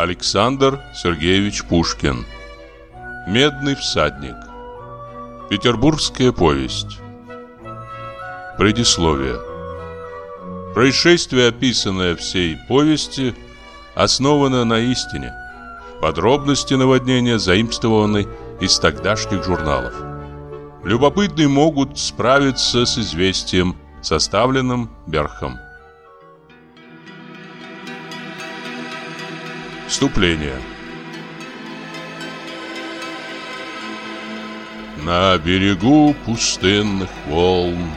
Александр Сергеевич Пушкин Медный всадник Петербургская повесть Предисловие Происшествие, описанное всей повести, основано на истине. Подробности наводнения заимствованы из тогдашних журналов. Любопытные могут справиться с известием, составленным Берхом. Вступление На берегу пустынных волн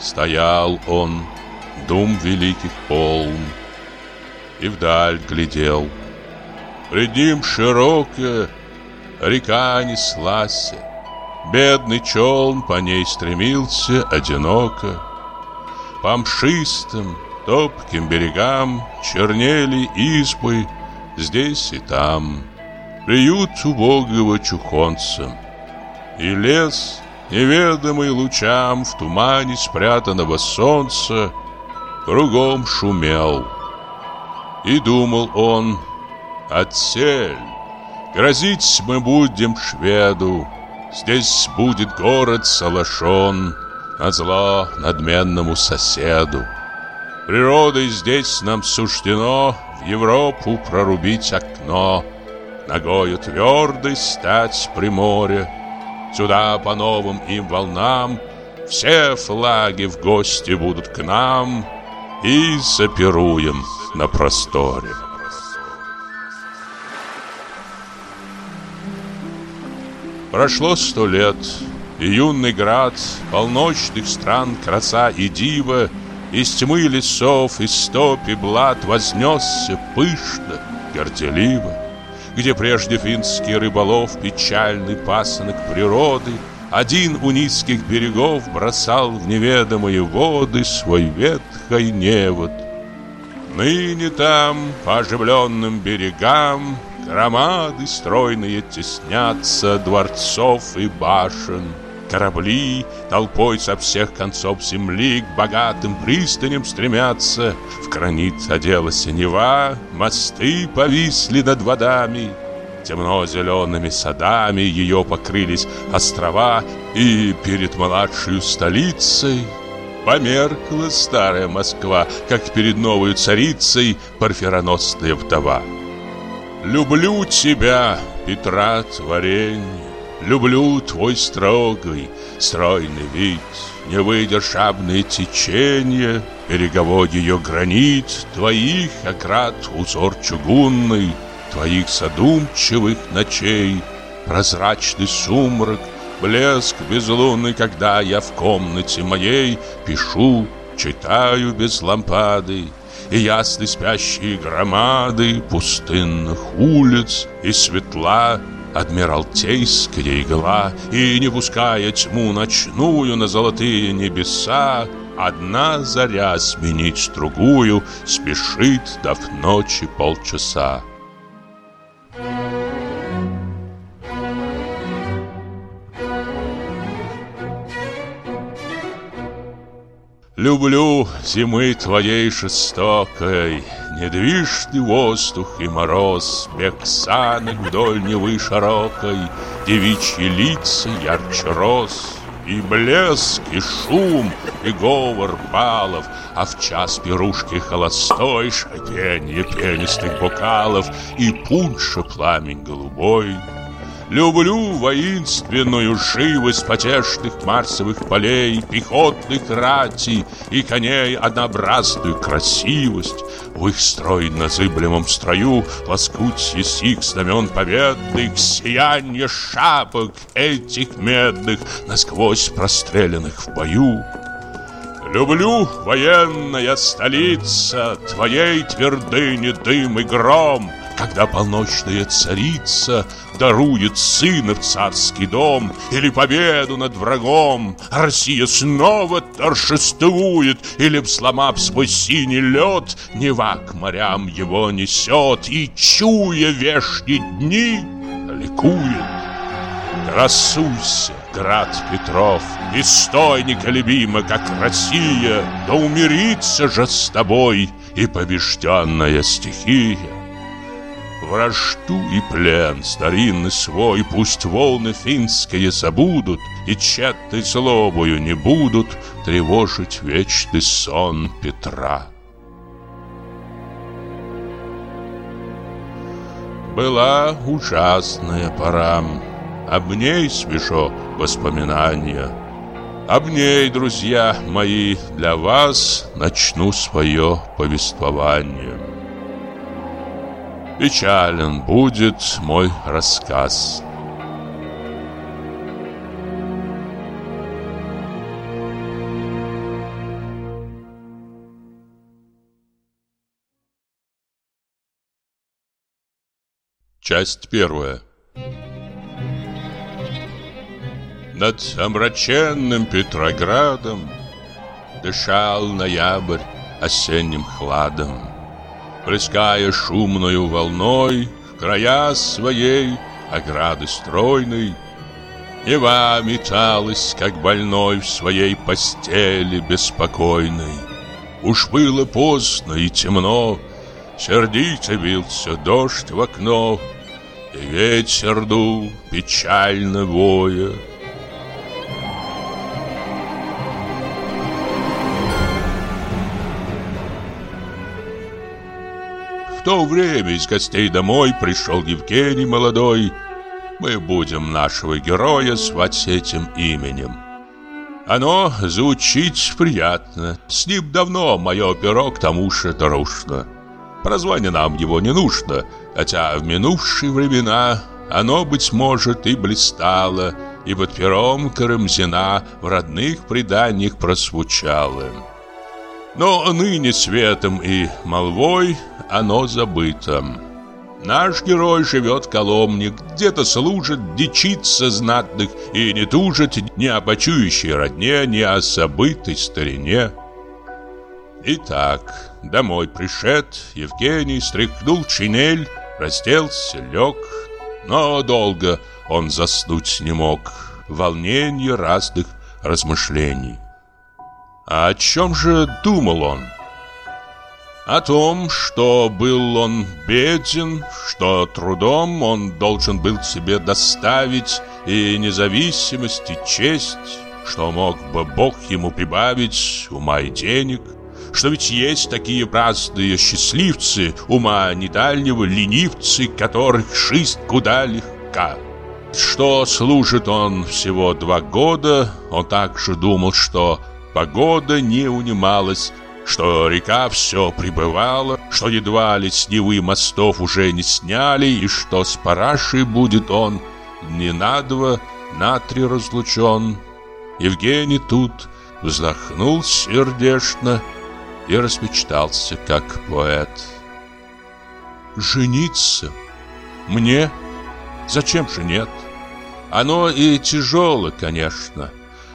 Стоял он, дум великих полн, И вдаль глядел. Пред ним широкая река неслась, Бедный челн по ней стремился одиноко. По мшистым, топким берегам Чернели избы здесь и там. Приют убогого чухонца. И лес, неведомый лучам В тумане спрятанного солнца, Кругом шумел. И думал он, отсель, Грозить мы будем шведу, Здесь будет город Салашон, На зло надменному соседу. Природой здесь нам суждено Европу прорубить окно, Ногою твердой стать при море. Сюда по новым им волнам Все флаги в гости будут к нам И запируем на просторе. Прошло сто лет, и юный град Полночных стран краса и дива Из тьмы лесов, из стопи блат Вознесся пышно, горделиво Где прежде финский рыболов Печальный пасынок природы Один у низких берегов Бросал в неведомые воды Свой ветхой невод Ныне там, по оживленным берегам Громады стройные теснятся дворцов и башен. Корабли толпой со всех концов земли К богатым пристаням стремятся. В гранит оделась Нева, мосты повисли над водами. Темно-зелеными садами ее покрылись острова, И перед младшей столицей Померкла старая Москва, как перед новой царицей Парфироносная вдова. Люблю тебя, Петра творенье, Люблю твой строгий, стройный вид, Невыдержабное течение, Береговой ее гранит, Твоих оград узор чугунный, Твоих задумчивых ночей, Прозрачный сумрак, блеск безлунный, Когда я в комнате моей Пишу, читаю без лампады, и ясны спящие громады пустынных улиц, и светла адмиралтейская игла, и не пуская тьму ночную на золотые небеса, одна заря сменить другую спешит, дав ночи полчаса. Люблю зимы твоей жестокой, Недвижный воздух и мороз, Бег санок вдоль Невы широкой, Девичьи лица ярче роз. И блеск, и шум, и говор балов, А в час пирушки холостой Шатенье пенистых бокалов И пунша пламень голубой — Люблю воинственную живость потешных марсовых полей, пехотных рати и коней однообразную красивость. В их строй на зыблемом строю лоскутье сих знамен победных, сияние шапок этих медных, насквозь простреленных в бою. Люблю, военная столица, твоей твердыни дым и гром, когда полночная царица дарует сына в царский дом или победу над врагом, Россия снова торжествует, или, сломав свой синий лед, Нева к морям его несет и, чуя вешние дни, ликует. Красуйся, град Петров, и стой неколебимо, как Россия, да умириться же с тобой и побежденная стихия. Вражду и плен старинный свой Пусть волны финские забудут И тщетной злобою не будут Тревожить вечный сон Петра. Была ужасная пора. Об ней свежо воспоминания. Об ней, друзья мои, для вас Начну свое повествование Печален будет мой рассказ. Часть первая. Над омраченным Петроградом Дышал ноябрь осенним хладом плеская шумною волной края своей ограды стройной. Нева металась, как больной в своей постели беспокойной. Уж было поздно и темно, сердито бился дождь в окно, и ветер дул печально воя. То время из гостей домой пришел Евгений молодой. Мы будем нашего героя звать этим именем. Оно звучит приятно. С ним давно мое перо к тому же дружно. Прозвание нам его не нужно, хотя в минувшие времена оно, быть может, и блистало, и под пером Карамзина в родных преданиях прозвучало. Но ныне светом и молвой оно забыто. Наш герой живет в Коломне, где-то служит, дичится знатных и не тужит ни о почующей родне, ни о забытой старине. Итак, домой пришед, Евгений стряхнул чинель, разделся, лег, но долго он заснуть не мог, волнение разных размышлений. А о чем же думал он? О том, что был он беден, что трудом он должен был себе доставить и независимость, и честь, что мог бы Бог ему прибавить ума и денег, что ведь есть такие праздные счастливцы, ума недальнего ленивцы, которых жизнь куда легка. Что служит он всего два года, он также думал, что погода не унималась, что река все прибывала, что едва ли с мостов уже не сняли, и что с парашей будет он не на два, на три разлучен. Евгений тут вздохнул сердечно и распечтался, как поэт. «Жениться? Мне? Зачем же нет? Оно и тяжело, конечно».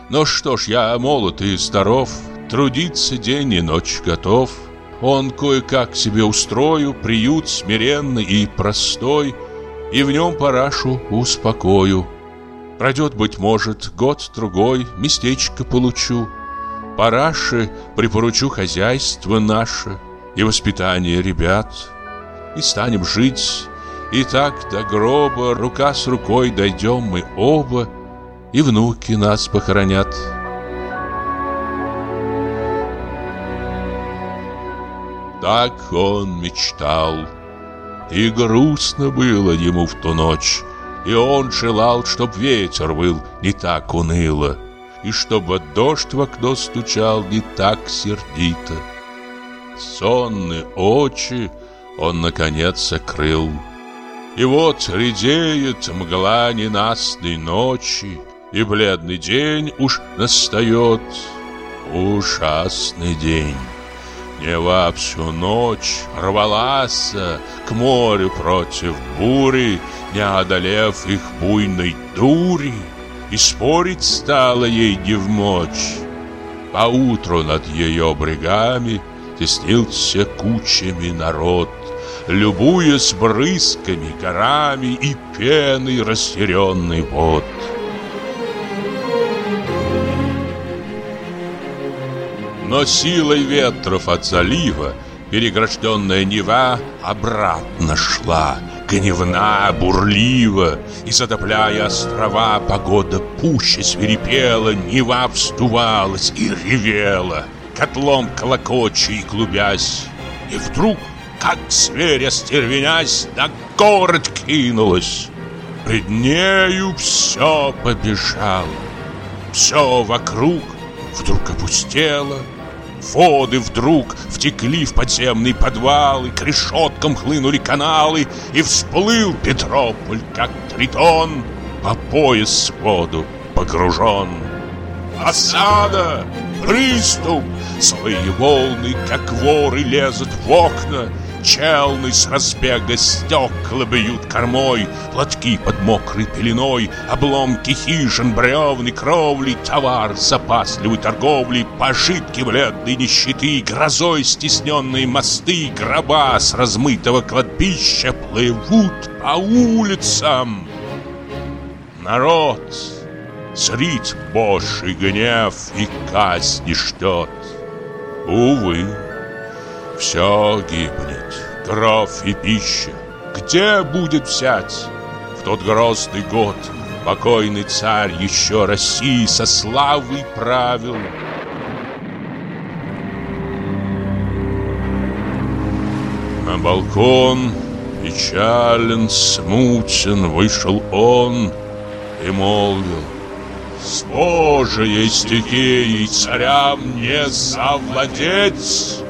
Но что ж, я молод и здоров, Трудиться день и ночь готов. Он кое-как себе устрою Приют смиренный и простой, И в нем парашу успокою. Пройдет, быть может, год-другой, Местечко получу. Параше припоручу хозяйство наше И воспитание ребят. И станем жить, и так до гроба Рука с рукой дойдем мы оба, И внуки нас похоронят. Так он мечтал. И грустно было ему в ту ночь. И он желал, чтоб ветер был не так уныло, И чтобы дождь в окно стучал не так сердито. Сонные очи он, наконец, закрыл. И вот редеет мгла ненастной ночи, И бледный день уж настает, ужасный день. Нева всю ночь рвалась к морю против бури, Не одолев их буйной дури, И спорить стало ей не в мочь. Поутру над ее брегами Теснился кучами народ, Любуясь брызгами, горами И пеной растеренный вод. Но силой ветров от залива Перегражденная Нева обратно шла гневна, бурлива, и затопляя острова, погода пуще свирепела, Нева встувалась и ревела, котлом колокоча и клубясь. И вдруг, как зверь остервенясь, на город кинулась. Пред нею все побежало, все вокруг вдруг опустело, Воды вдруг втекли в подземные подвалы, К решеткам хлынули каналы, И всплыл Петрополь, как тритон, По пояс в воду погружен. Осада! Приступ! Злые волны, как воры, лезут в окна, Челны с разбега стекла бьют кормой, Платки под мокрой пеленой, Обломки хижин, бревны, кровли, Товар запасливой торговли, Пожитки бледной нищеты, Грозой стесненные мосты, Гроба с размытого кладбища Плывут по улицам. Народ зрит Божий гнев и казни ждет. Увы, все гибнет, кровь и пища. Где будет взять? В тот грозный год покойный царь еще России со славой правил. На балкон печален, смутен вышел он и молвил С Божией стихией царям не завладеть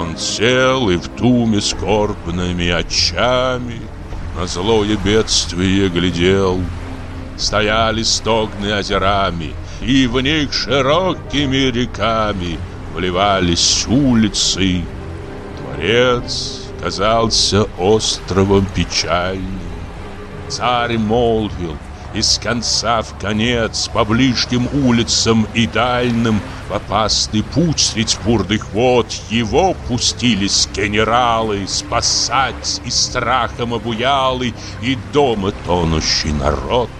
он сел и в туме скорбными очами На злое бедствие глядел. Стояли стогны озерами, И в них широкими реками Вливались улицы. Дворец казался островом печальным. Царь молвил — из конца в конец, по ближним улицам и дальним, в опасный путь средь бурных вод его пустились генералы спасать и страхом обуялый и дома тонущий народ.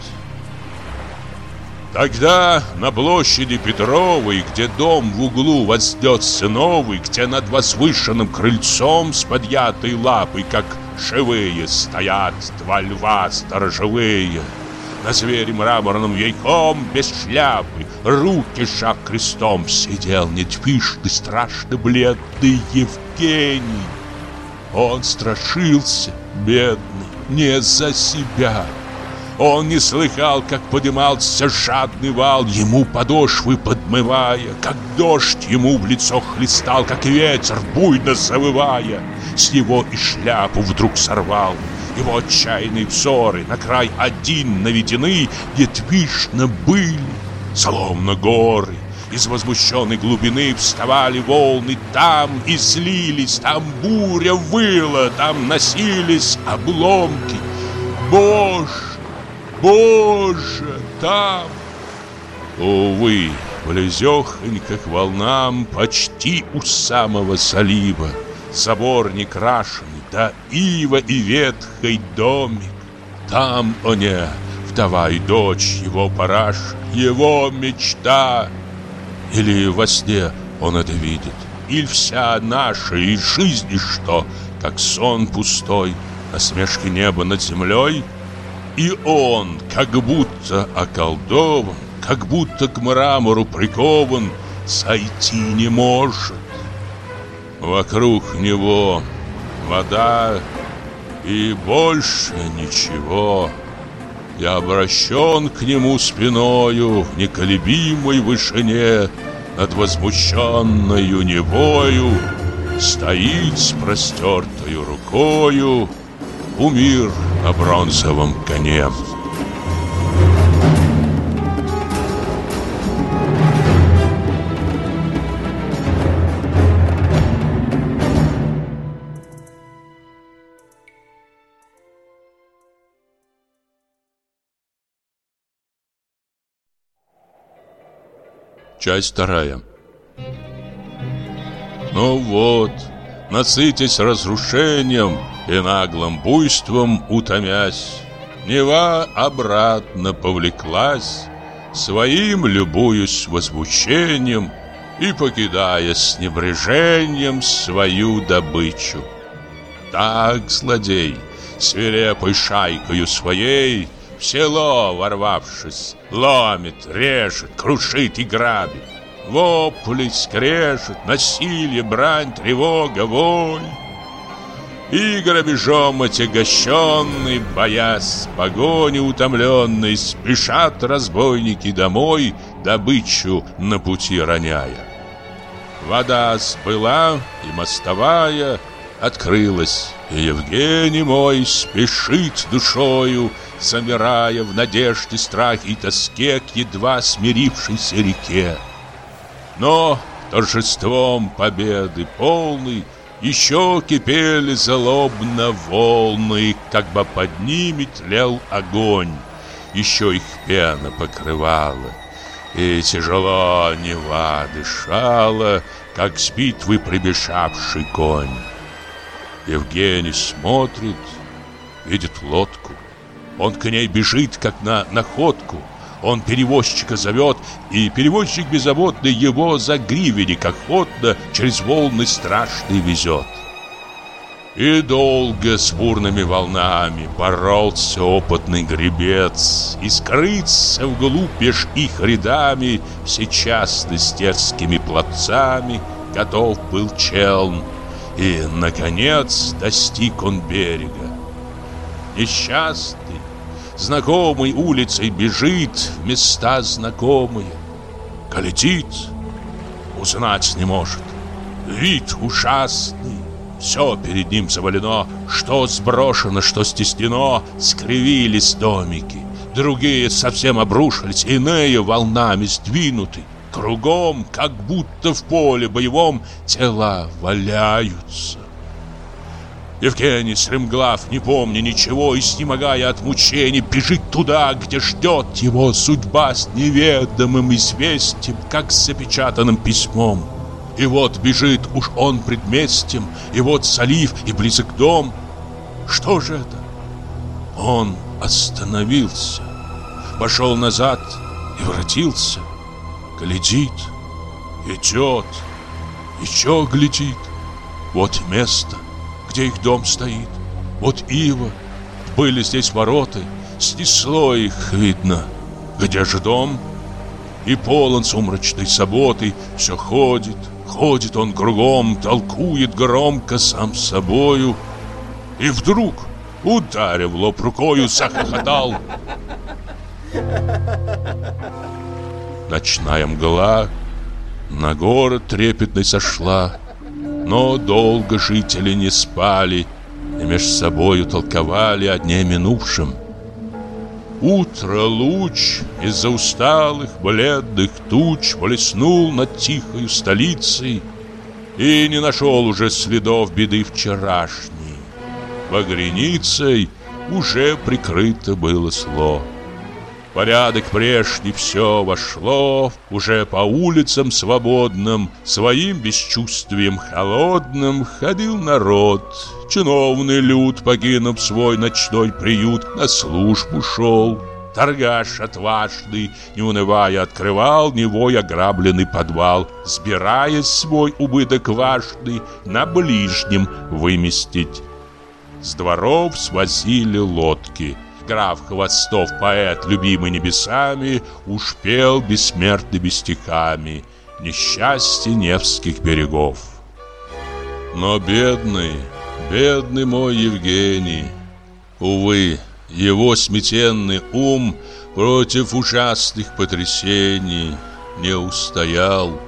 Тогда на площади Петровой, где дом в углу воздется новый, где над возвышенным крыльцом с подъятой лапой, как живые, стоят два льва сторожевые — на звере мраморном вейком, без шляпы, руки шаг крестом, сидел недвижный, страшно бледный Евгений. Он страшился, бедный, не за себя. Он не слыхал, как поднимался жадный вал, ему подошвы подмывая, как дождь ему в лицо хлестал, как ветер, буйно завывая. С него и шляпу вдруг сорвал. Его отчаянные взоры на край один наведены, Недвижно были, словно горы. Из возмущенной глубины вставали волны Там и слились, там буря выла Там носились обломки Боже, Боже, там Увы, близехонько к волнам Почти у самого залива Собор не крашеный да ива и ветхий домик. Там, о не, вдова и дочь, его параш, его мечта. Или во сне он это видит, или вся наша и жизнь, что, как сон пустой, насмешки неба над землей, и он, как будто околдован, как будто к мрамору прикован, сойти не может. Вокруг него вода и больше ничего. Я обращен к нему спиною в неколебимой вышине над возмущенною невою стоит с простертою рукою умир на бронзовом коне. Часть вторая. Ну вот, насытясь разрушением и наглым буйством утомясь, Нева обратно повлеклась, своим любуясь возмущением и покидая с небрежением свою добычу. Так, злодей, свирепой шайкою своей, в село ворвавшись, ломит, режет, крушит и грабит. Вопли, скрежет, насилие, брань, тревога, вой. И грабежом отягощенный, боясь погони утомленной, спешат разбойники домой, добычу на пути роняя. Вода сбыла, и мостовая открылась, Евгений мой спешит душою, замирая в надежде, страхе и тоске к едва смирившейся реке. Но торжеством победы полный еще кипели злобно волны, как бы под ними тлел огонь. Еще их пена покрывала, и тяжело Нева дышала, как с битвы прибежавший конь. Евгений смотрит, видит лодку. Он к ней бежит, как на находку. Он перевозчика зовет, и перевозчик беззаботный его за гривенник охотно через волны страшные везет. И долго с бурными волнами боролся опытный гребец, И скрыться вглубь меж их рядами Всечасно с дерзкими плотцами Готов был челн, и, наконец, достиг он берега. Несчастный, знакомой улицей бежит в места знакомые. Глядит, узнать не может. Вид ужасный. Все перед ним завалено, что сброшено, что стеснено, скривились домики. Другие совсем обрушились, иные волнами сдвинуты. Кругом, как будто в поле боевом, тела валяются. Евгений Стремглав, не помня ничего и снемогая от мучений, бежит туда, где ждет его судьба с неведомым известием, как с запечатанным письмом. И вот бежит уж он предместьем, и вот салив, и близок дом. Что же это? Он остановился, пошел назад и воротился. Глядит, идет, еще глядит. Вот место — где их дом стоит. Вот ива, были здесь ворота, снесло их, видно. Где же дом? И полон сумрачной заботы, все ходит, ходит он кругом, толкует громко сам собою. И вдруг, ударив лоб рукою, захохотал. Ночная мгла на город трепетный сошла, но долго жители не спали и меж собою толковали о дне минувшем. Утро луч из-за усталых, бледных туч Блеснул над тихою столицей И не нашел уже следов беды вчерашней. Багреницей уже прикрыто было сло. Порядок прежний все вошло, Уже по улицам свободным, Своим бесчувствием холодным Ходил народ. Чиновный люд, покинув свой ночной приют, На службу шел. Торгаш отважный, не унывая, открывал Невой ограбленный подвал, Сбирая свой убыток важный На ближнем выместить. С дворов свозили лодки — граф Хвостов, поэт, любимый небесами, Уж пел бессмертными стихами Несчастье Невских берегов. Но бедный, бедный мой Евгений, Увы, его сметенный ум Против ужасных потрясений Не устоял.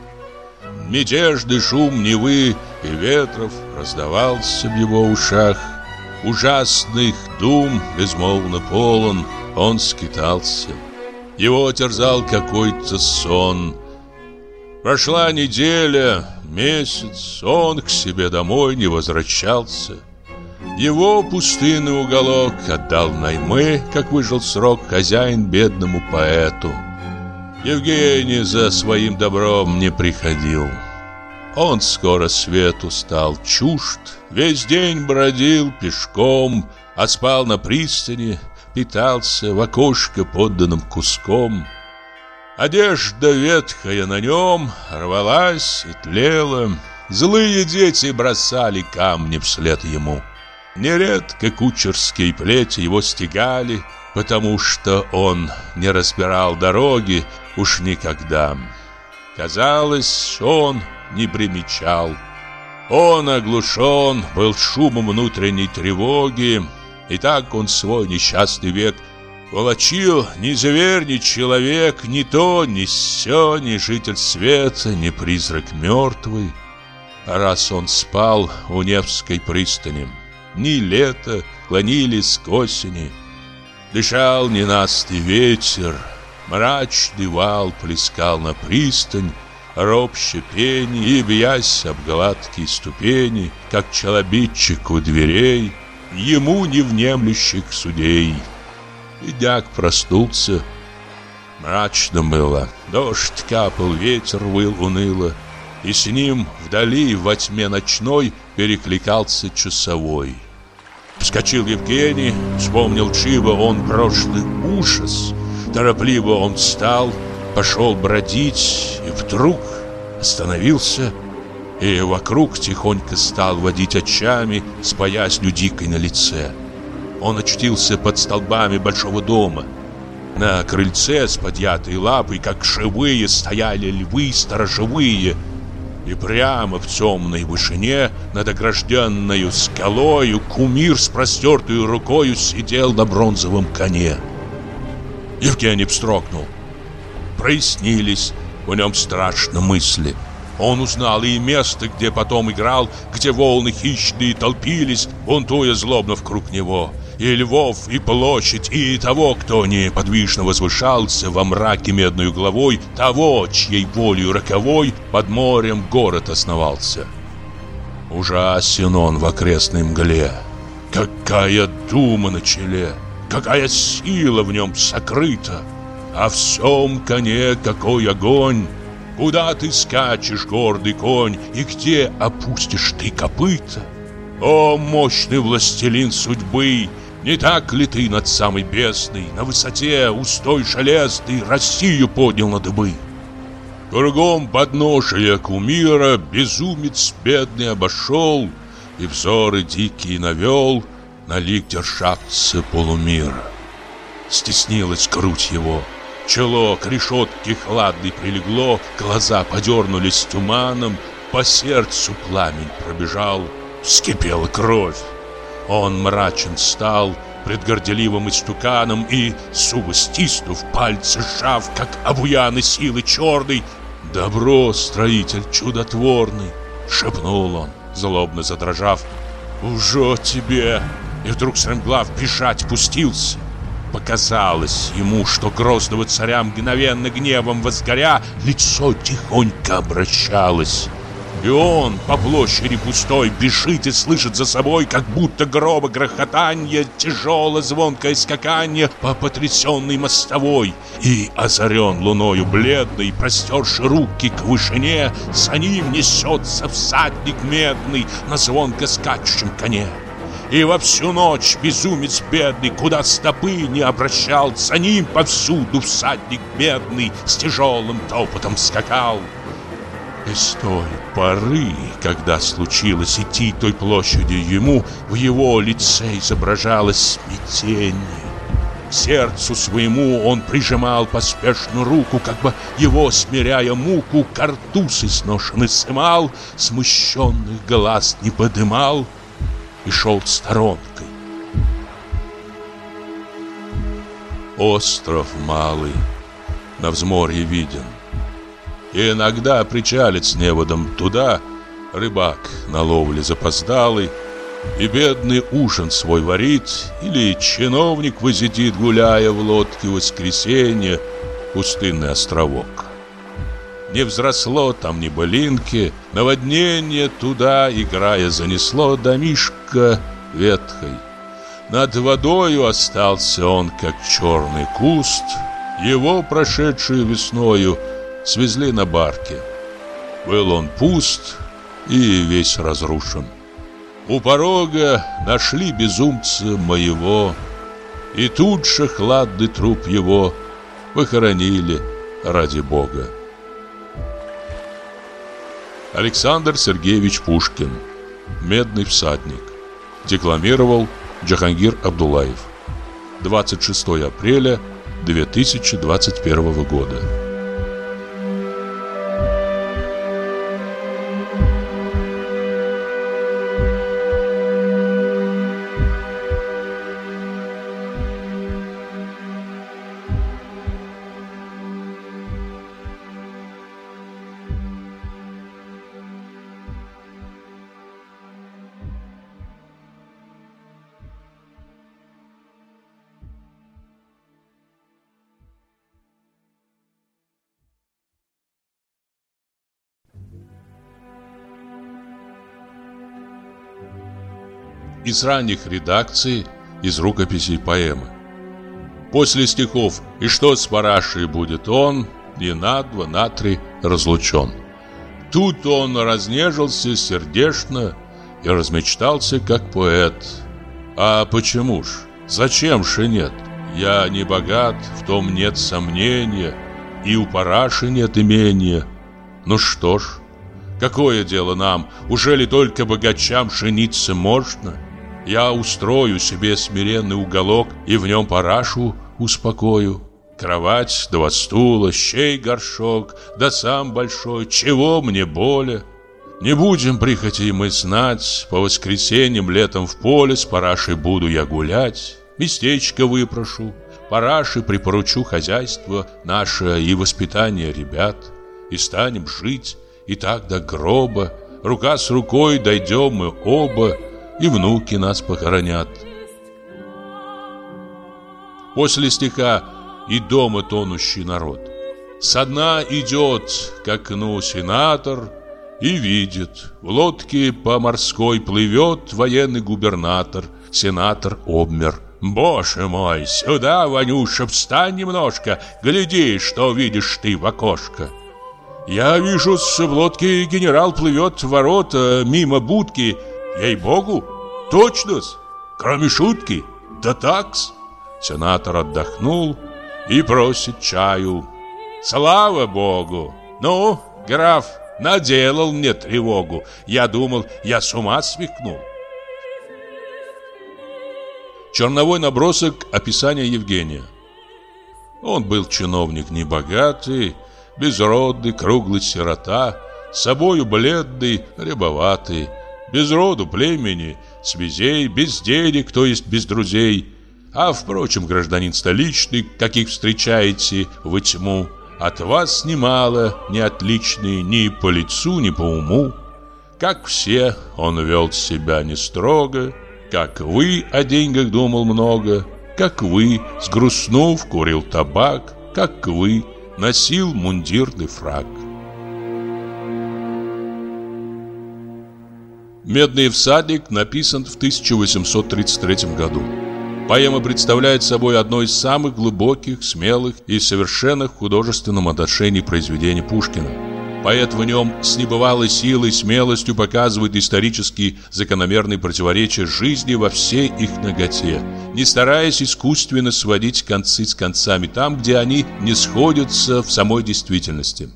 Мятежный шум Невы и ветров Раздавался в его ушах Ужасных дум, безмолвно полон, он скитался. Его терзал какой-то сон. Прошла неделя, месяц, он к себе домой не возвращался. Его пустынный уголок отдал наймы, как выжил срок хозяин бедному поэту. Евгений за своим добром не приходил. Он скоро свету стал чужд, весь день бродил пешком, а спал на пристани, питался в окошко подданным куском. Одежда ветхая на нем рвалась и тлела, злые дети бросали камни вслед ему. Нередко кучерские плети его стегали, потому что он не разбирал дороги уж никогда. Казалось, он не примечал. Он оглушен был шумом внутренней тревоги, и так он свой несчастный век волочил ни зверь, ни человек, ни то, ни сё, ни житель света, ни призрак мертвый. Раз он спал у Невской пристани, ни лето клонились к осени. Дышал ненастный ветер, мрачный вал плескал на пристань, ропще пени и, бьясь об гладкие ступени, как челобитчик у дверей, ему не внемлющих судей. Идяк проснулся. Мрачно было, дождь капал, ветер выл уныло, и с ним вдали во тьме ночной перекликался часовой. Вскочил Евгений, вспомнил Чива он прошлый ужас. Торопливо он встал, пошел бродить, и вдруг остановился, и вокруг тихонько стал водить очами с пояснью дикой на лице. Он очутился под столбами большого дома. На крыльце с подъятой лапой, как живые, стояли львы сторожевые – и прямо в темной вышине над огражденной скалою кумир с простертой рукою сидел на бронзовом коне. Евгений встрогнул. Прояснились в нем страшно мысли. Он узнал и место, где потом играл, где волны хищные толпились, бунтуя злобно вокруг него и львов, и площадь, и того, кто неподвижно возвышался во мраке медной главой, того, чьей волею роковой под морем город основался. Ужасен он в окрестной мгле. Какая дума на челе, какая сила в нем сокрыта. А в всем коне какой огонь! Куда ты скачешь, гордый конь, и где опустишь ты копыта? О, мощный властелин судьбы, не так ли ты над самой бездной, на высоте устой железный Россию поднял на дыбы? Кругом подношия кумира безумец бедный обошел И взоры дикие навел на лик держаться полумира. Стеснилась грудь его, чело к решетке хладной прилегло, Глаза подернулись туманом, по сердцу пламень пробежал, вскипела кровь. Он мрачен стал пред горделивым истуканом И, зубы стиснув, пальцы сжав, как обуяны силы черной, «Добро, строитель чудотворный!» — шепнул он, злобно задрожав. «Уже тебе!» И вдруг стремглав бежать пустился. Показалось ему, что грозного царя мгновенно гневом возгоря Лицо тихонько обращалось. И он по площади пустой бежит и слышит за собой, как будто гроба грохотанье, тяжелое звонкое скаканье по потрясенной мостовой. И озарен луною бледной, простерши руки к вышине, за ним несется всадник медный на звонко скачущем коне. И во всю ночь безумец бедный, куда стопы не обращал, за ним повсюду всадник бедный с тяжелым топотом скакал. И с той поры, когда случилось идти той площадью ему, в его лице изображалось смятение. К сердцу своему он прижимал поспешно руку, как бы его, смиряя муку, картуз изношенный сымал, смущенных глаз не подымал и шел сторонкой. Остров малый на взморье виден — и иногда причалит с неводом туда рыбак на ловле запоздалый, и бедный ужин свой варит, или чиновник возидит, гуляя в лодке воскресенье, пустынный островок. Не взросло там ни былинки, наводнение туда, играя, занесло домишко ветхой. Над водою остался он, как черный куст, его, прошедшую весною, свезли на барке. Был он пуст и весь разрушен. У порога нашли безумца моего, И тут же хладный труп его Похоронили ради Бога. Александр Сергеевич Пушкин Медный всадник Декламировал Джахангир Абдулаев. 26 апреля 2021 года. Из ранних редакций, из рукописей поэмы. После стихов «И что с парашей будет он?» и на два, на три разлучен. Тут он разнежился сердечно и размечтался, как поэт. А почему ж? Зачем же нет? Я не богат, в том нет сомнения, и у параши нет имения. Ну что ж, какое дело нам, уже ли только богачам жениться можно? Я устрою себе смиренный уголок и в нем парашу успокою. Кровать, два стула, щей горшок, да сам большой, чего мне боля? Не будем прихоти мы знать, по воскресеньям летом в поле с парашей буду я гулять, местечко выпрошу, параши припоручу хозяйство наше и воспитание ребят, и станем жить, и так до гроба, рука с рукой дойдем мы оба, и внуки нас похоронят. После стиха «И дома тонущий народ» Со дна идет к окну сенатор И видит, в лодке по морской плывет Военный губернатор, сенатор обмер. Боже мой, сюда, Ванюша, встань немножко Гляди, что видишь ты в окошко Я вижу, с в лодке генерал плывет в ворота Мимо будки. Ей-богу, точно-с, кроме шутки, да такс. Сенатор отдохнул и просит чаю. Слава богу! Ну, граф, наделал мне тревогу. Я думал, я с ума свикнул. Черновой набросок описания Евгения. Он был чиновник небогатый, безродный, круглый сирота, собою бледный, рябоватый, без роду, племени, связей, без денег, то есть без друзей. А, впрочем, гражданин столичный, каких встречаете вы тьму, от вас немало, не отличный ни по лицу, ни по уму. Как все, он вел себя не строго, как вы о деньгах думал много, как вы, сгрустнув, курил табак, как вы, носил мундирный фраг. «Медный всадник» написан в 1833 году. Поэма представляет собой одно из самых глубоких, смелых и совершенных в художественном отношении произведений Пушкина. Поэт в нем с небывалой силой и смелостью показывает исторические закономерные противоречия жизни во всей их ноготе, не стараясь искусственно сводить концы с концами там, где они не сходятся в самой действительности.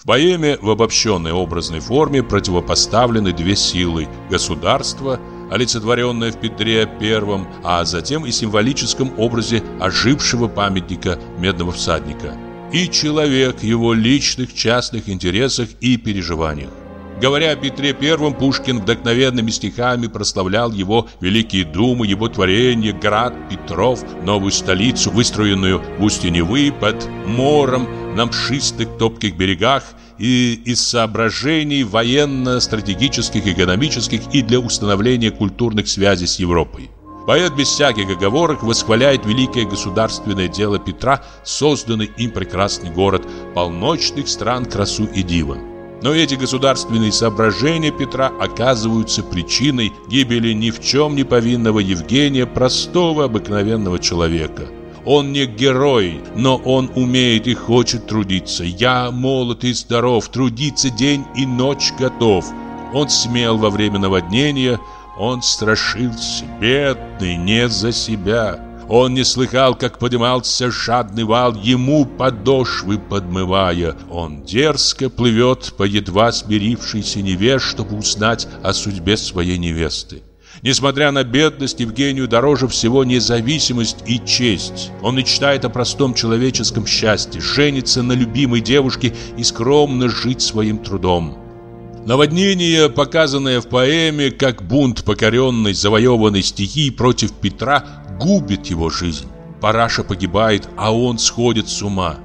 В поэме в обобщенной образной форме противопоставлены две силы – государство, олицетворенное в Петре I, а затем и символическом образе ожившего памятника Медного всадника, и человек в его личных частных интересах и переживаниях. Говоря о Петре I, Пушкин вдохновенными стихами прославлял его великие думы, его творения, град Петров, новую столицу, выстроенную в устье Невы под мором на мшистых топких берегах и из соображений военно-стратегических, экономических и для установления культурных связей с Европой. Поэт без всяких оговорок восхваляет великое государственное дело Петра, созданный им прекрасный город, полночных стран красу и дива. Но эти государственные соображения Петра оказываются причиной гибели ни в чем не повинного Евгения, простого обыкновенного человека. Он не герой, но он умеет и хочет трудиться. Я молод и здоров, трудиться день и ночь готов. Он смел во время наводнения, он страшился, бедный, не за себя. Он не слыхал, как поднимался жадный вал, ему подошвы подмывая. Он дерзко плывет по едва смирившейся неве, чтобы узнать о судьбе своей невесты. Несмотря на бедность, Евгению дороже всего независимость и честь. Он мечтает о простом человеческом счастье, жениться на любимой девушке и скромно жить своим трудом. Наводнение, показанное в поэме как бунт покоренной, завоеванной стихии против Петра, губит его жизнь. Параша погибает, а он сходит с ума.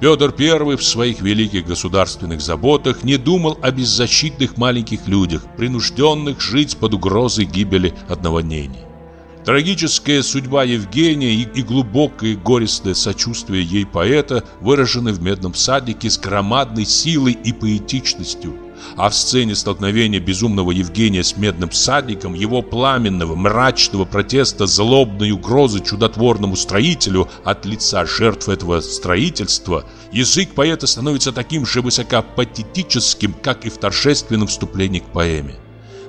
Петр I в своих великих государственных заботах не думал о беззащитных маленьких людях, принужденных жить под угрозой гибели от наводнений. Трагическая судьба Евгения и, и глубокое горестное сочувствие ей поэта выражены в «Медном всаднике» с громадной силой и поэтичностью – а в сцене столкновения безумного Евгения с медным всадником, его пламенного, мрачного протеста, злобной угрозы чудотворному строителю от лица жертв этого строительства, язык поэта становится таким же высокопатетическим, как и в торжественном вступлении к поэме.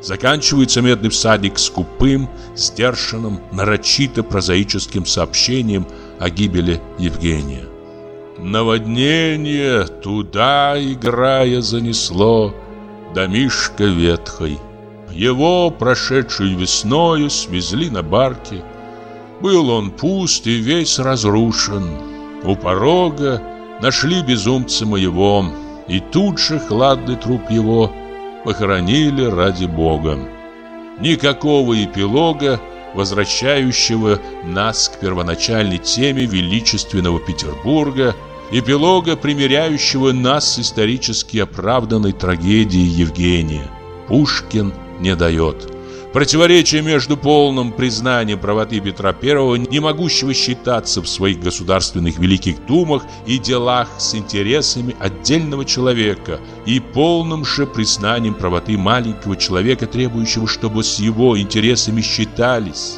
Заканчивается «Медный всадник» скупым, сдержанным, нарочито прозаическим сообщением о гибели Евгения. Наводнение туда, играя, занесло домишко ветхой. Его, прошедшей весною, свезли на барке. Был он пуст и весь разрушен. У порога нашли безумца моего, и тут же хладный труп его похоронили ради Бога. Никакого эпилога, возвращающего нас к первоначальной теме величественного Петербурга – эпилога, примиряющего нас с исторически оправданной трагедией Евгения. Пушкин не дает. Противоречие между полным признанием правоты Петра I, не могущего считаться в своих государственных великих думах и делах с интересами отдельного человека, и полным же признанием правоты маленького человека, требующего, чтобы с его интересами считались.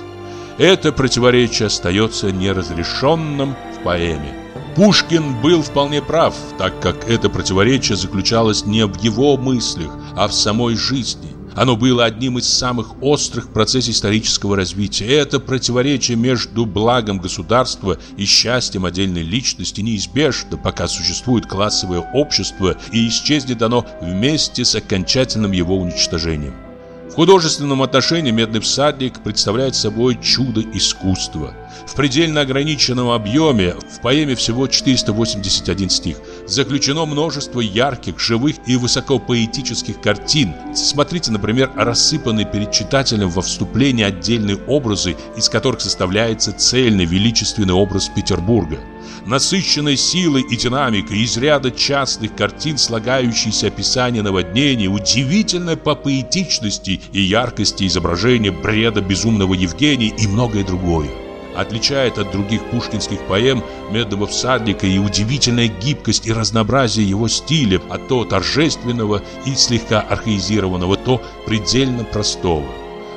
Это противоречие остается неразрешенным в поэме. Пушкин был вполне прав, так как это противоречие заключалось не в его мыслях, а в самой жизни. Оно было одним из самых острых в процессе исторического развития. Это противоречие между благом государства и счастьем отдельной личности неизбежно, пока существует классовое общество и исчезнет оно вместе с окончательным его уничтожением. В художественном отношении «Медный всадник» представляет собой чудо искусства. В предельно ограниченном объеме, в поэме всего 481 стих, заключено множество ярких, живых и высокопоэтических картин. Смотрите, например, рассыпанные перед читателем во вступлении отдельные образы, из которых составляется цельный величественный образ Петербурга насыщенной силой и динамикой, из ряда частных картин, слагающиеся описание наводнения, удивительное по поэтичности и яркости изображения бреда безумного Евгения и многое другое. Отличает от других пушкинских поэм «Медного всадника» и удивительная гибкость и разнообразие его стиля, от то торжественного и слегка архаизированного, то предельно простого,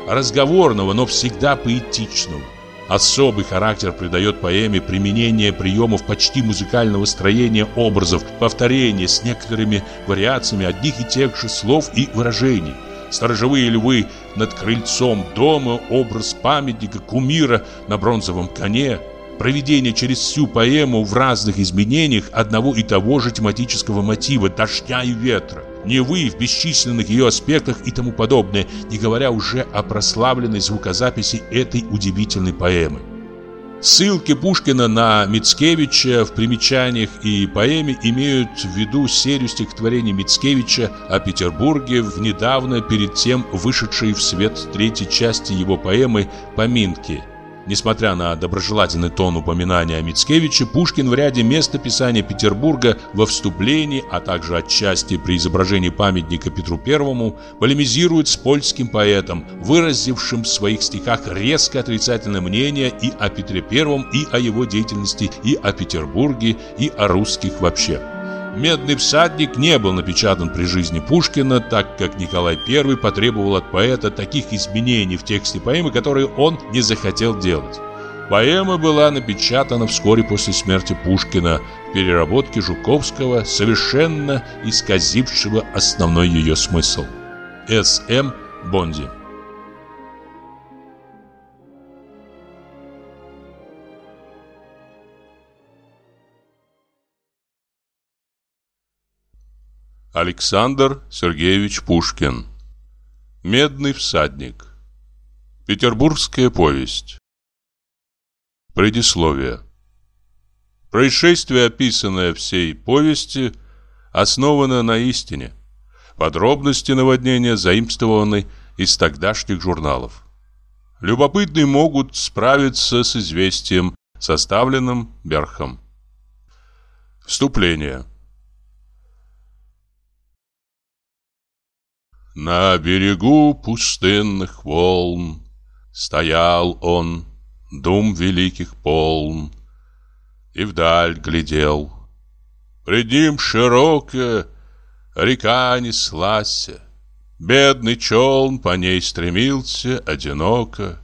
разговорного, но всегда поэтичного. Особый характер придает поэме применение приемов почти музыкального строения образов, повторение с некоторыми вариациями одних и тех же слов и выражений. Сторожевые львы над крыльцом дома, образ памятника, кумира на бронзовом коне – проведение через всю поэму в разных изменениях одного и того же тематического мотива дождя и ветра, Невы в бесчисленных ее аспектах и тому подобное, не говоря уже о прославленной звукозаписи этой удивительной поэмы. Ссылки Пушкина на Мицкевича в примечаниях и поэме имеют в виду серию стихотворений Мицкевича о Петербурге в недавно перед тем вышедшей в свет третьей части его поэмы «Поминки», Несмотря на доброжелательный тон упоминания о Мицкевиче, Пушкин в ряде мест описания Петербурга во вступлении, а также отчасти при изображении памятника Петру I, полемизирует с польским поэтом, выразившим в своих стихах резко отрицательное мнение и о Петре I, и о его деятельности, и о Петербурге, и о русских вообще. «Медный всадник» не был напечатан при жизни Пушкина, так как Николай I потребовал от поэта таких изменений в тексте поэмы, которые он не захотел делать. Поэма была напечатана вскоре после смерти Пушкина в переработке Жуковского, совершенно исказившего основной ее смысл. С.М. Бонди Александр Сергеевич Пушкин Медный всадник Петербургская повесть. Предисловие. Происшествие, описанное всей повести, основано на истине. Подробности наводнения заимствованы из тогдашних журналов. Любопытные могут справиться с известием, составленным Берхом. Вступление. На берегу пустынных волн Стоял он, дум великих полн, И вдаль глядел. Пред ним широкая река неслась, Бедный челн по ней стремился одиноко.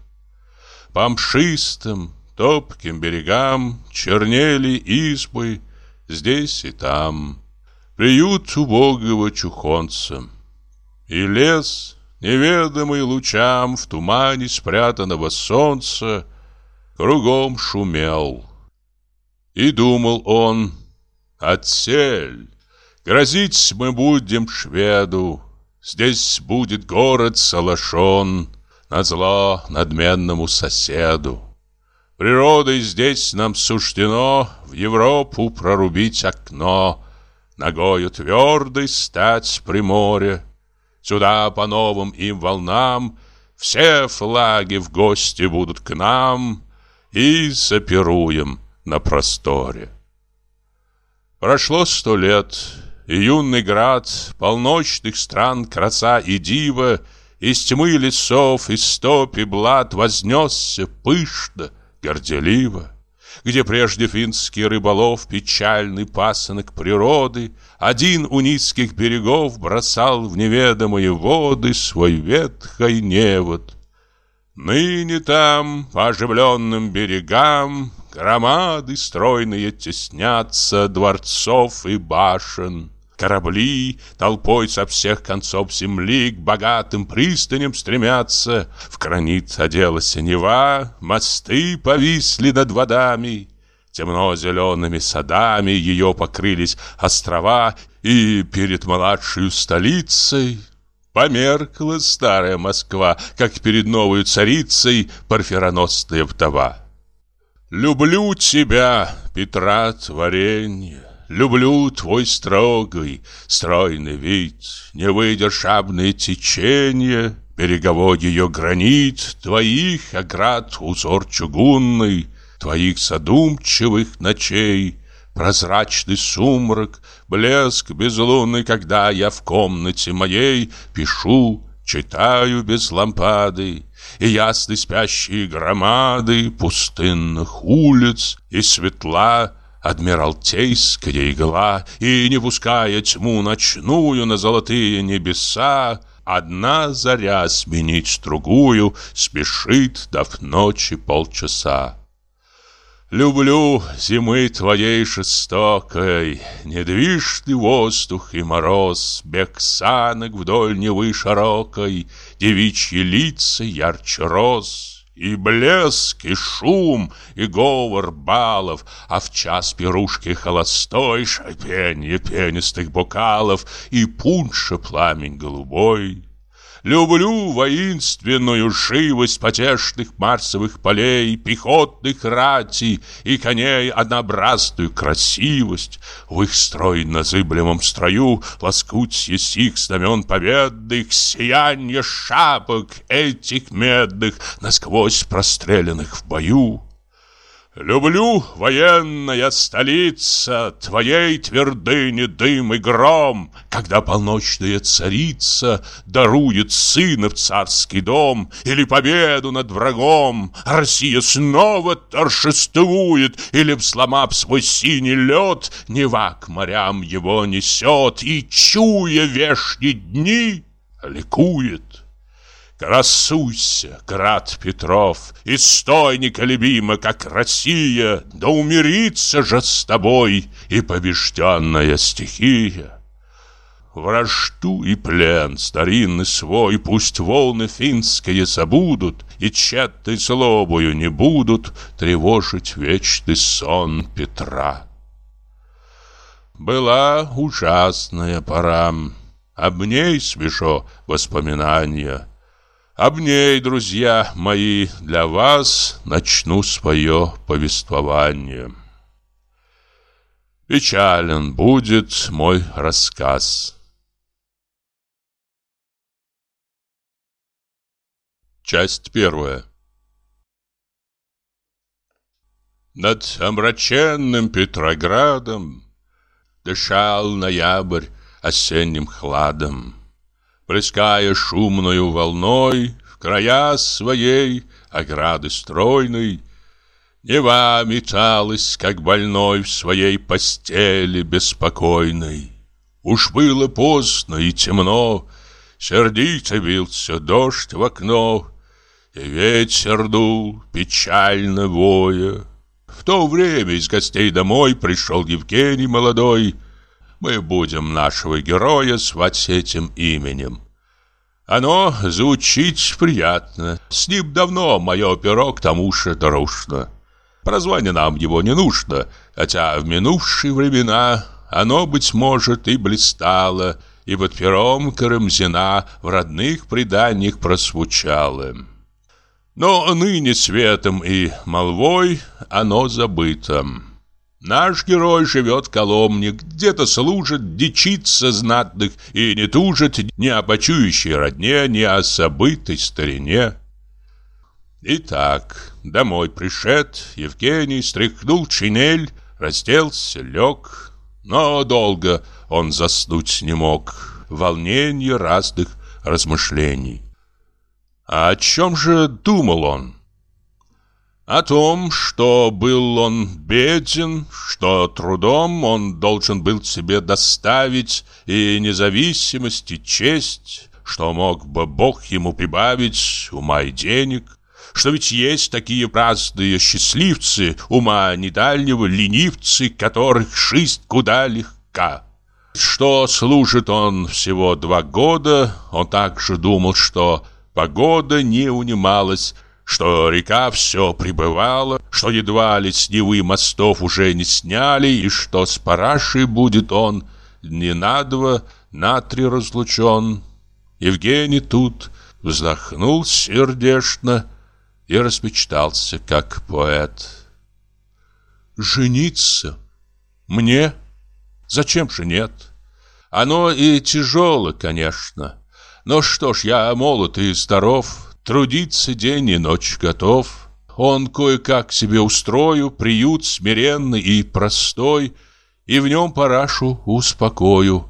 По мшистым, топким берегам Чернели избы здесь и там. Приют убогого чухонца. И лес, неведомый лучам В тумане спрятанного солнца, Кругом шумел. И думал он, отсель, Грозить мы будем шведу, Здесь будет город Салашон, На зло надменному соседу. Природой здесь нам суждено В Европу прорубить окно, Ногою твердой стать при море, Сюда по новым им волнам Все флаги в гости будут к нам И запируем на просторе. Прошло сто лет, и юный град Полночных стран краса и дива Из тьмы лесов, из стопи блат Вознесся пышно, горделиво где прежде финский рыболов Печальный пасынок природы Один у низких берегов Бросал в неведомые воды Свой ветхой невод. Ныне там, по оживленным берегам, Громады стройные теснятся Дворцов и башен. Корабли толпой со всех концов земли К богатым пристаням стремятся. В гранит оделась Нева, Мосты повисли над водами. Темно-зелеными садами Ее покрылись острова, И перед младшей столицей Померкла старая Москва, Как перед новой царицей Парфироносная вдова. Люблю тебя, Петра, творенье, Люблю твой строгий, стройный вид, Невыдержабное течение, Береговой ее гранит, Твоих оград узор чугунный, Твоих задумчивых ночей, Прозрачный сумрак, блеск безлунный, Когда я в комнате моей Пишу, читаю без лампады, И ясны спящие громады Пустынных улиц, и светла Адмиралтейская игла, и не пуская тьму ночную на золотые небеса, Одна заря сменить другую спешит, дав ночи полчаса. Люблю зимы твоей жестокой, Недвижный воздух и мороз, Бег санок вдоль Невы широкой, Девичьи лица ярче роз. И блеск, и шум, и говор балов, А в час пирушки холостой Шипенье пенистых бокалов И пунша пламень голубой. Люблю воинственную живость потешных марсовых полей, пехотных ратей и коней однообразную красивость. В их строй на зыблемом строю лоскутье сих знамен победных, сияние шапок этих медных, насквозь простреленных в бою. Люблю, военная столица, Твоей твердыни дым и гром, Когда полночная царица Дарует сына в царский дом Или победу над врагом. Россия снова торжествует, Или, взломав свой синий лед, Нева к морям его несет И, чуя вешние дни, ликует. Красуйся, град Петров, и стой неколебимо, как Россия, да умириться же с тобой и побежденная стихия. Вражду и плен старинный свой Пусть волны финские забудут И тщетной злобою не будут Тревожить вечный сон Петра. Была ужасная пора, Об ней свежо воспоминания. Об ней, друзья мои, для вас начну свое повествование. Печален будет мой рассказ. Часть первая. Над омраченным Петроградом Дышал ноябрь осенним хладом, Плеская шумною волной В края своей ограды стройной, Нева металась, как больной В своей постели беспокойной. Уж было поздно и темно, Сердито бился дождь в окно, И ветер дул, печально воя. В то время из гостей домой пришел Евгений молодой. Мы будем нашего героя звать этим именем. Оно звучит приятно. С ним давно мое перо к тому же дружно. Прозвание нам его не нужно, хотя в минувшие времена оно, быть может, и блистало, и под пером Карамзина в родных преданиях прозвучало. Но ныне светом и молвой оно забыто. Наш герой живет в Коломне, где-то служит, дичится знатных и не тужит ни о почующей родне, ни о забытой старине. Итак, домой пришед, Евгений стряхнул чинель, разделся, лег, но долго он заснуть не мог, волнение разных размышлений. А о чем же думал он? О том, что был он беден, что трудом он должен был себе доставить и независимость, и честь, что мог бы Бог ему прибавить ума и денег, что ведь есть такие праздные счастливцы, ума недальнего, ленивцы, которых жизнь куда легка. Что служит он всего два года, он также думал, что погода не унималась, что река все прибывала, что едва ли с мостов уже не сняли, и что с парашей будет он не на два, на три разлучен. Евгений тут вздохнул сердечно, и распечтался, как поэт. «Жениться? Мне? Зачем же нет? Оно и тяжело, конечно. Но что ж, я молод и здоров, трудиться день и ночь готов. Он кое-как себе устрою, приют смиренный и простой, и в нем парашу успокою.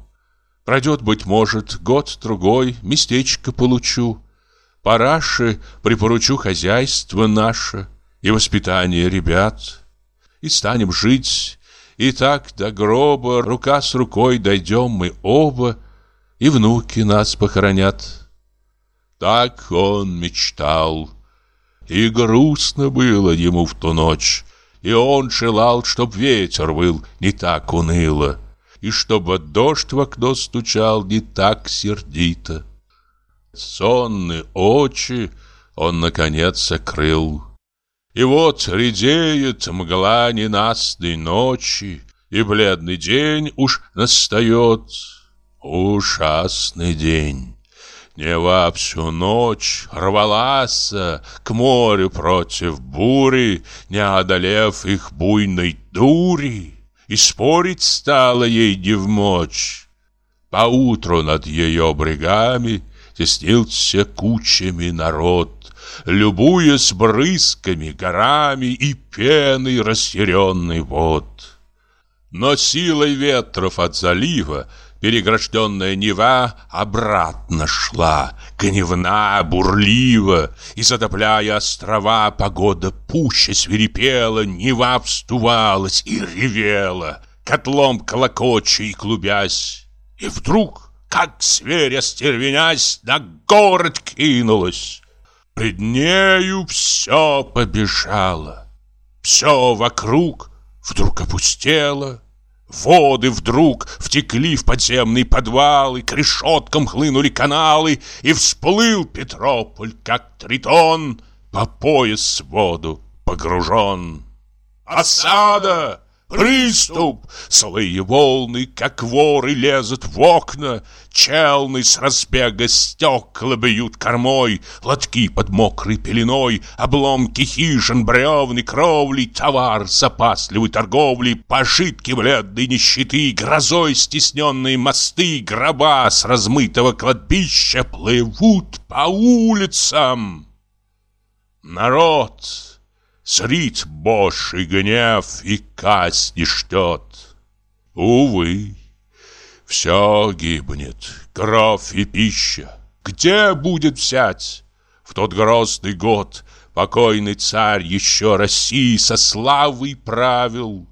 Пройдет, быть может, год-другой, местечко получу. Параше припоручу хозяйство наше и воспитание ребят. И станем жить, и так до гроба рука с рукой дойдем мы оба, и внуки нас похоронят. Так он мечтал. И грустно было ему в ту ночь, и он желал, чтоб ветер был не так уныло, и чтобы дождь в окно стучал не так сердито. Сонные очи он, наконец, закрыл. И вот редеет мгла ненастной ночи, И бледный день уж настает. Ужасный день. Нева всю ночь рвалась к морю против бури, Не одолев их буйной дури, И спорить стало ей не в мочь. Поутру над ее брегами теснился кучами народ, Любуясь брызгами, горами и пеной рассеренный вод. Но силой ветров от залива Перегражденная Нева обратно шла, гневна, бурлива, и, затопляя острова, погода пуще свирепела, Нева встувалась и ревела, котлом колокоча и клубясь. И вдруг как зверь остервенясь, на город кинулась. Пред нею все побежало, все вокруг вдруг опустело. Воды вдруг втекли в подземный подвал, и к решеткам хлынули каналы, и всплыл Петрополь, как тритон, по пояс в воду погружен. «Осада! Приступ! Злые волны, как воры, лезут в окна. Челны с разбега стекла бьют кормой, Лотки под мокрой пеленой, Обломки хижин, бревны, кровли, Товар запасливой торговли, Пожитки бледной нищеты, Грозой стесненные мосты, Гроба с размытого кладбища Плывут по улицам. Народ Срит божий гнев и казни ждет. Увы, все гибнет, кровь и пища. Где будет взять? В тот грозный год покойный царь еще России со славой правил.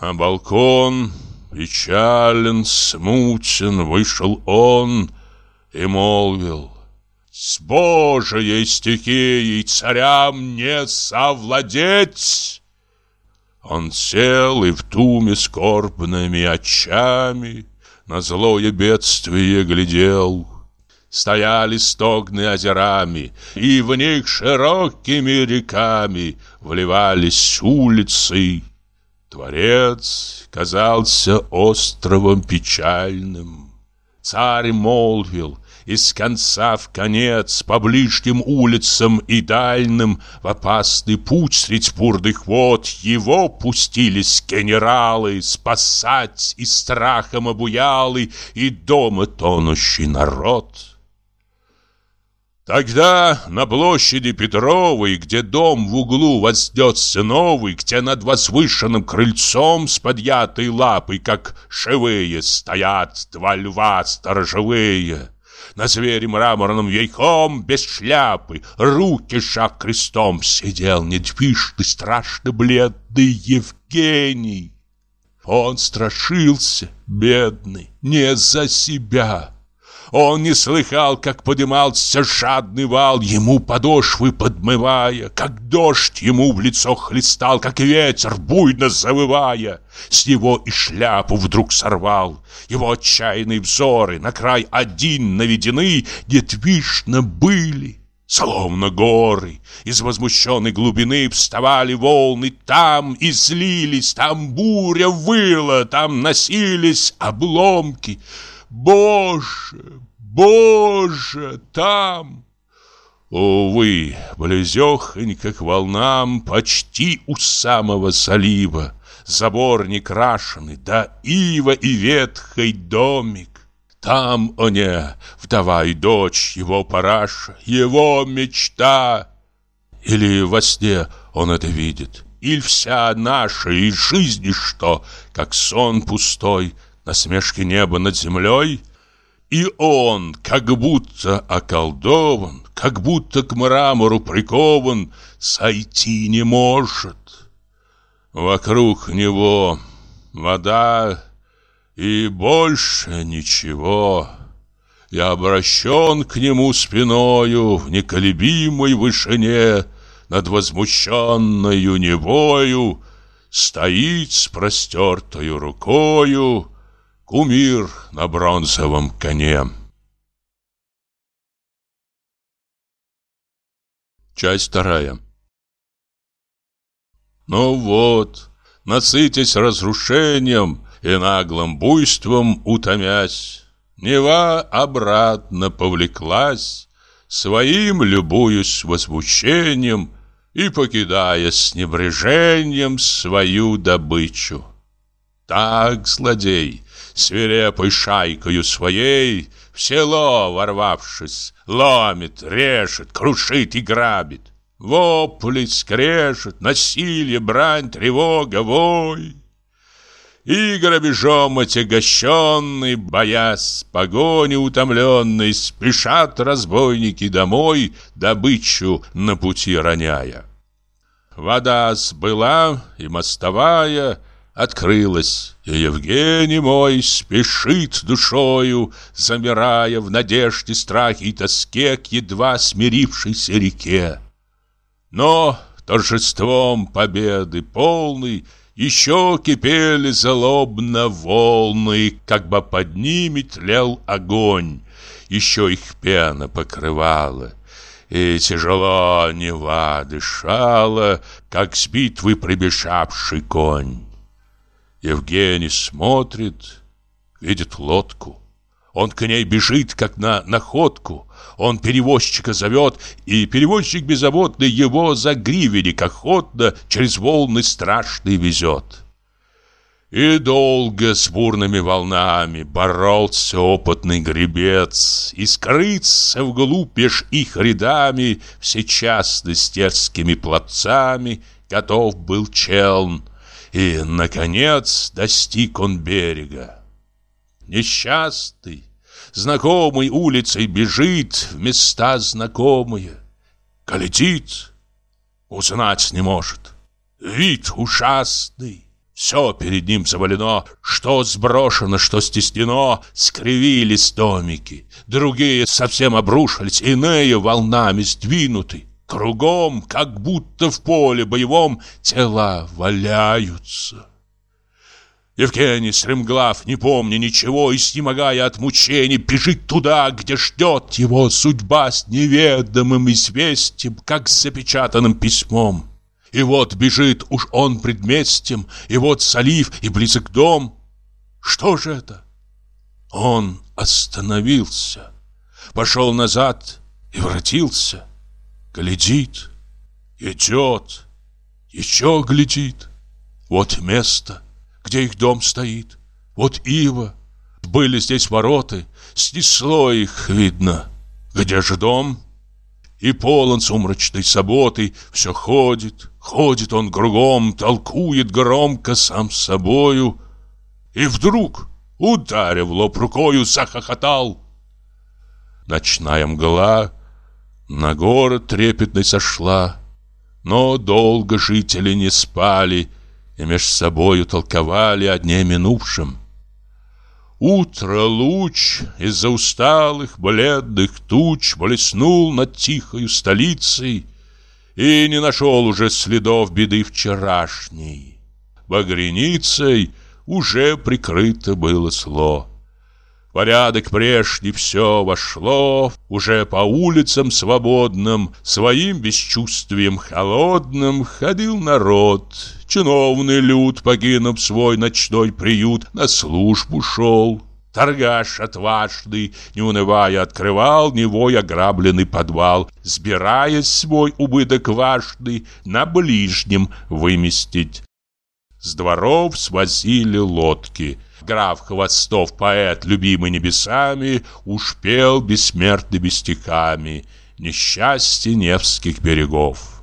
На балкон печален, смутен вышел он и молвил — с Божией стихией царям не совладеть. Он сел и в туме скорбными очами На злое бедствие глядел. Стояли стогны озерами, И в них широкими реками Вливались улицы. Творец казался островом печальным. Царь молвил, из конца в конец, по ближним улицам и дальним, в опасный путь средь бурных вод его пустились генералы спасать и страхом обуялый и дома тонущий народ. Тогда на площади Петровой, где дом в углу вознесся новый, где над возвышенным крыльцом с подъятой лапой, как живые, стоят два льва сторожевые, на звере мраморным вейком, без шляпы, руки шаг крестом, сидел недвижный, страшно бледный Евгений. Он страшился, бедный, не за себя, он не слыхал, как подымался жадный вал, ему подошвы подмывая, как дождь ему в лицо хлестал, как ветер, буйно завывая. С него и шляпу вдруг сорвал. Его отчаянные взоры на край один наведены, недвижно были. Словно горы, из возмущенной глубины вставали волны, там и злились, там буря выла, там носились обломки. Боже, Боже, там! Увы, близехонько к волнам, почти у самого залива, Забор не крашеный, да ива и ветхий домик. Там, о не, вдова и дочь, его параша, его мечта. Или во сне он это видит, или вся наша и жизнь что, как сон пустой, насмешки неба над землей — и он, как будто околдован, как будто к мрамору прикован, сойти не может. Вокруг него вода и больше ничего. Я обращен к нему спиною в неколебимой вышине над возмущенною невою, стоит с простертою рукою Кумир на бронзовом коне. Часть вторая. Ну вот, насытясь разрушением и наглым буйством утомясь, Нева обратно повлеклась, своим любуясь возмущением и покидая с небрежением свою добычу. Так, злодей, свирепой шайкою своей, в село ворвавшись, ломит, режет, крушит и грабит. Вопли, скрежет, насилие, брань, тревога, вой. И грабежом отягощенный, боясь погони утомленной, спешат разбойники домой, добычу на пути роняя. Вода сбыла, и мостовая — открылась, и Евгений мой спешит душою, замирая в надежде, страхе и тоске к едва смирившейся реке. Но торжеством победы полный еще кипели залобно волны, как бы под ними тлел огонь, еще их пена покрывала. И тяжело Нева дышала, как с битвы прибежавший конь. Евгений смотрит, видит лодку. Он к ней бежит, как на находку. Он перевозчика зовет, и перевозчик беззаботный его за гривенник охотно через волны страшные везет. И долго с бурными волнами боролся опытный гребец, И скрыться вглубь меж их рядами все часто с терскими плотцами готов был челн, И, наконец, достиг он берега. Несчастный, знакомый улицей бежит В места знакомые, глядит, узнать не может. Вид ужасный, все перед ним завалено, что сброшено, что стеснено, скривились домики. Другие совсем обрушились, иные волнами сдвинуты. Кругом, как будто в поле боевом, тела валяются. Евгений Стремглав, не помня ничего, изнемогая от мучений, бежит туда, где ждет его судьба с неведомым известием, как с запечатанным письмом. И вот бежит уж он предместьем, и вот салив, и близок дом. Что же это? Он остановился, пошел назад и воротился. Глядит, идет, еще глядит. Вот место, где их дом стоит, вот ива. Были здесь вороты, снесло их, видно. Где же дом? И полон сумрачной заботы, все ходит, Ходит он кругом, толкует громко сам с собою. И вдруг, ударив лоб рукою, захохотал. Ночная мгла на город трепетный сошла, Но долго жители не спали И меж собою толковали о дне минувшем. Утро луч из-за усталых, бледных туч Блеснул над тихою столицей, и не нашел уже следов беды вчерашней. Багряницей уже прикрыто было сло. Порядок прежний все вошло, Уже по улицам свободным, Своим бесчувствием холодным Ходил народ, чиновный люд, Покинув свой ночной приют, На службу шел. Торгаш отважный, не унывая, открывал Невой ограбленный подвал, Сбираясь свой убыток важный На ближнем выместить. С дворов свозили лодки. Граф Хвостов, поэт, любимый небесами, Уж пел бессмертными стихами Несчастье Невских берегов.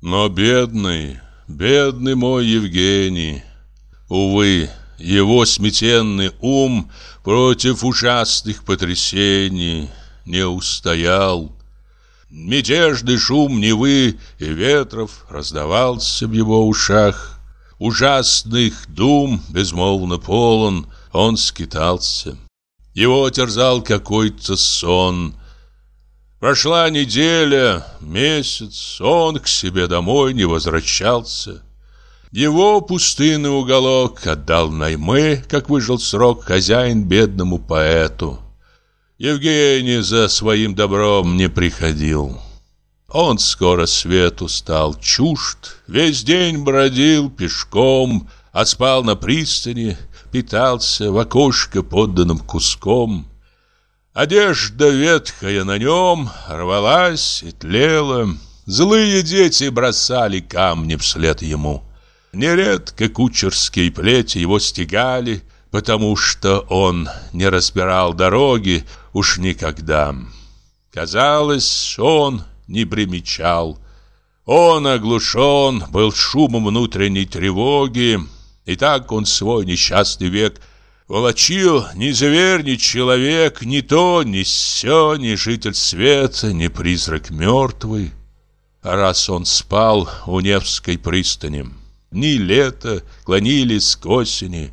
Но бедный, бедный мой Евгений, Увы, его сметенный ум против ужасных потрясений не устоял. Мятежный шум Невы и ветров раздавался в его ушах. Ужасных дум безмолвно полон, он скитался. Его терзал какой-то сон. Прошла неделя, месяц, он к себе домой не возвращался. Его пустынный уголок отдал наймы, как выжил срок хозяин бедному поэту. Евгений за своим добром не приходил. Он скоро свету стал чужд, весь день бродил пешком, а спал на пристани, питался в окошко подданным куском. Одежда ветхая на нем рвалась и тлела, злые дети бросали камни вслед ему. Нередко кучерские плети его стегали, потому что он не разбирал дороги уж никогда. Казалось, он не примечал. Он оглушен был шумом внутренней тревоги, и так он свой несчастный век волочил ни зверь, ни человек, ни то, ни сё, ни житель света, ни призрак мертвый. Раз он спал у Невской пристани, ни лето клонились к осени.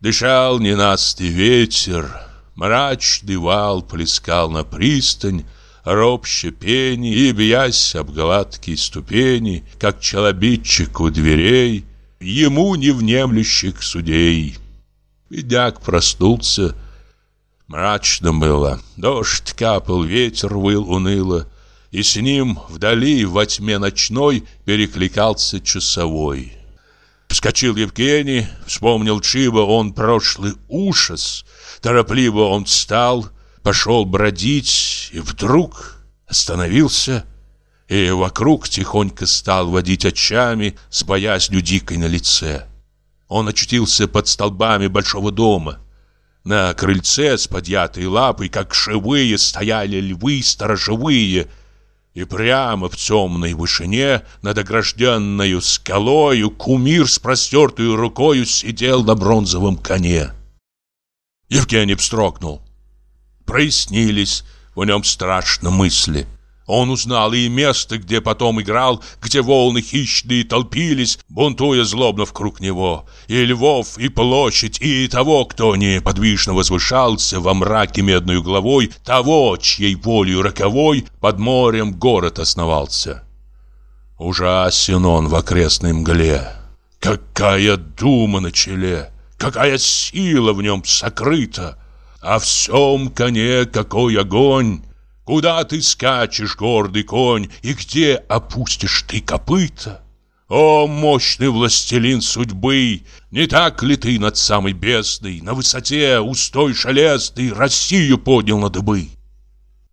Дышал ненастный ветер, мрачный вал плескал на пристань, ропще пени и, бьясь об гладкие ступени, как челобитчик у дверей, ему не внемлющих судей. Бедняк проснулся, мрачно было, дождь капал, ветер выл уныло, и с ним вдали во тьме ночной перекликался часовой. Вскочил Евгений, вспомнил Чиба, он прошлый ужас. Торопливо он встал, пошел бродить и вдруг остановился и вокруг тихонько стал водить очами с боязнью дикой на лице. Он очутился под столбами большого дома. На крыльце с подъятой лапой, как живые, стояли львы сторожевые – и прямо в темной вышине над огражденной скалою кумир с простертой рукою сидел на бронзовом коне. Евгений встрогнул. Прояснились в нем страшно мысли. Он узнал и место, где потом играл, где волны хищные толпились, бунтуя злобно вокруг него, и львов, и площадь, и того, кто неподвижно возвышался во мраке медную главой, того, чьей волею роковой под морем город основался. Ужасен он в окрестной мгле. Какая дума на челе, какая сила в нем сокрыта, а в всем коне какой огонь, Куда ты скачешь, гордый конь, и где опустишь ты копыта? О, мощный властелин судьбы, не так ли ты над самой бездной, на высоте устой шелестный Россию поднял на дыбы?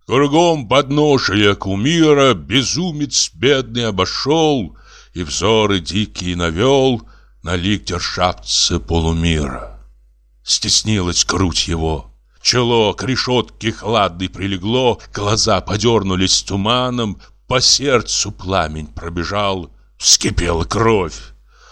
Кругом подношия кумира безумец бедный обошел и взоры дикие навел на лик державца полумира. Стеснилась грудь его, Чело к решетке хладной прилегло, глаза подернулись туманом, по сердцу пламень пробежал, вскипела кровь.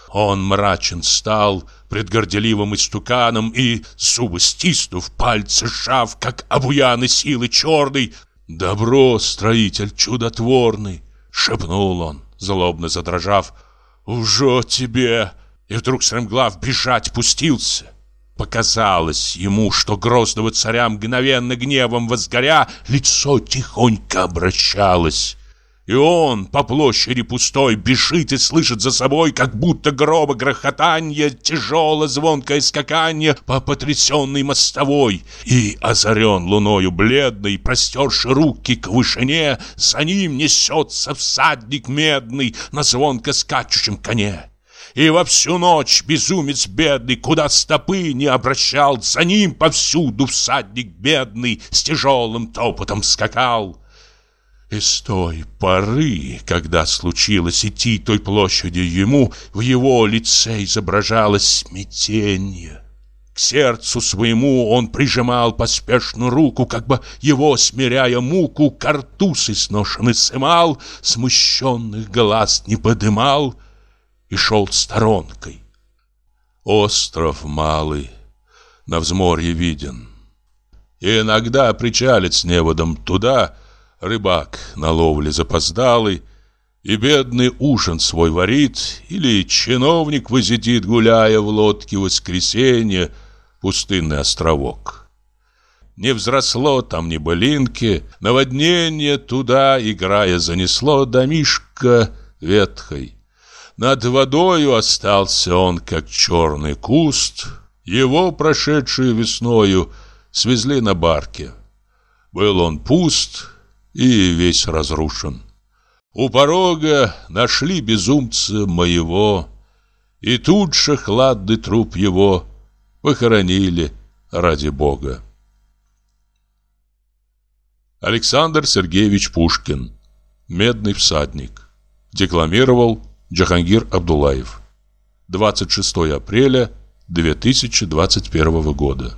Он мрачен стал пред горделивым истуканом и, зубы стиснув, пальцы сжав, как обуяны силы черной, «Добро, строитель чудотворный!» — шепнул он, злобно задрожав. «Уже тебе!» И вдруг стремглав бежать пустился. Показалось ему, что грозного царя мгновенно гневом возгоря, лицо тихонько обращалось. И он по площади пустой бежит и слышит за собой, как будто гроба грохотанье, тяжело звонкое скаканье по потрясенной мостовой. И озарен луною бледной, простерши руки к вышине, за ним несется всадник медный на звонко скачущем коне. И во всю ночь безумец бедный, куда стопы не обращал, За ним повсюду всадник бедный с тяжелым топотом скакал. И с той поры, когда случилось идти той площадью ему, В его лице изображалось смятение. К сердцу своему он прижимал поспешную руку, Как бы его, смиряя муку, картуз изношенный сымал, Смущенных глаз не подымал — и шел сторонкой. Остров малый, на взморье виден. И иногда причалит с неводом туда рыбак на ловле запоздалый, и бедный ужин свой варит, или чиновник возидит, гуляя в лодке воскресенье, пустынный островок. Не взросло там ни былинки, наводнение туда, играя, занесло домишко ветхой. Над водою остался он, как черный куст. Его, прошедшую весною, свезли на барке. Был он пуст и весь разрушен. У порога нашли безумца моего, И тут же хладный труп его похоронили ради Бога. Александр Сергеевич Пушкин «Медный всадник» Декламировал Джахангир Абдулаев. 26 апреля 2021 года.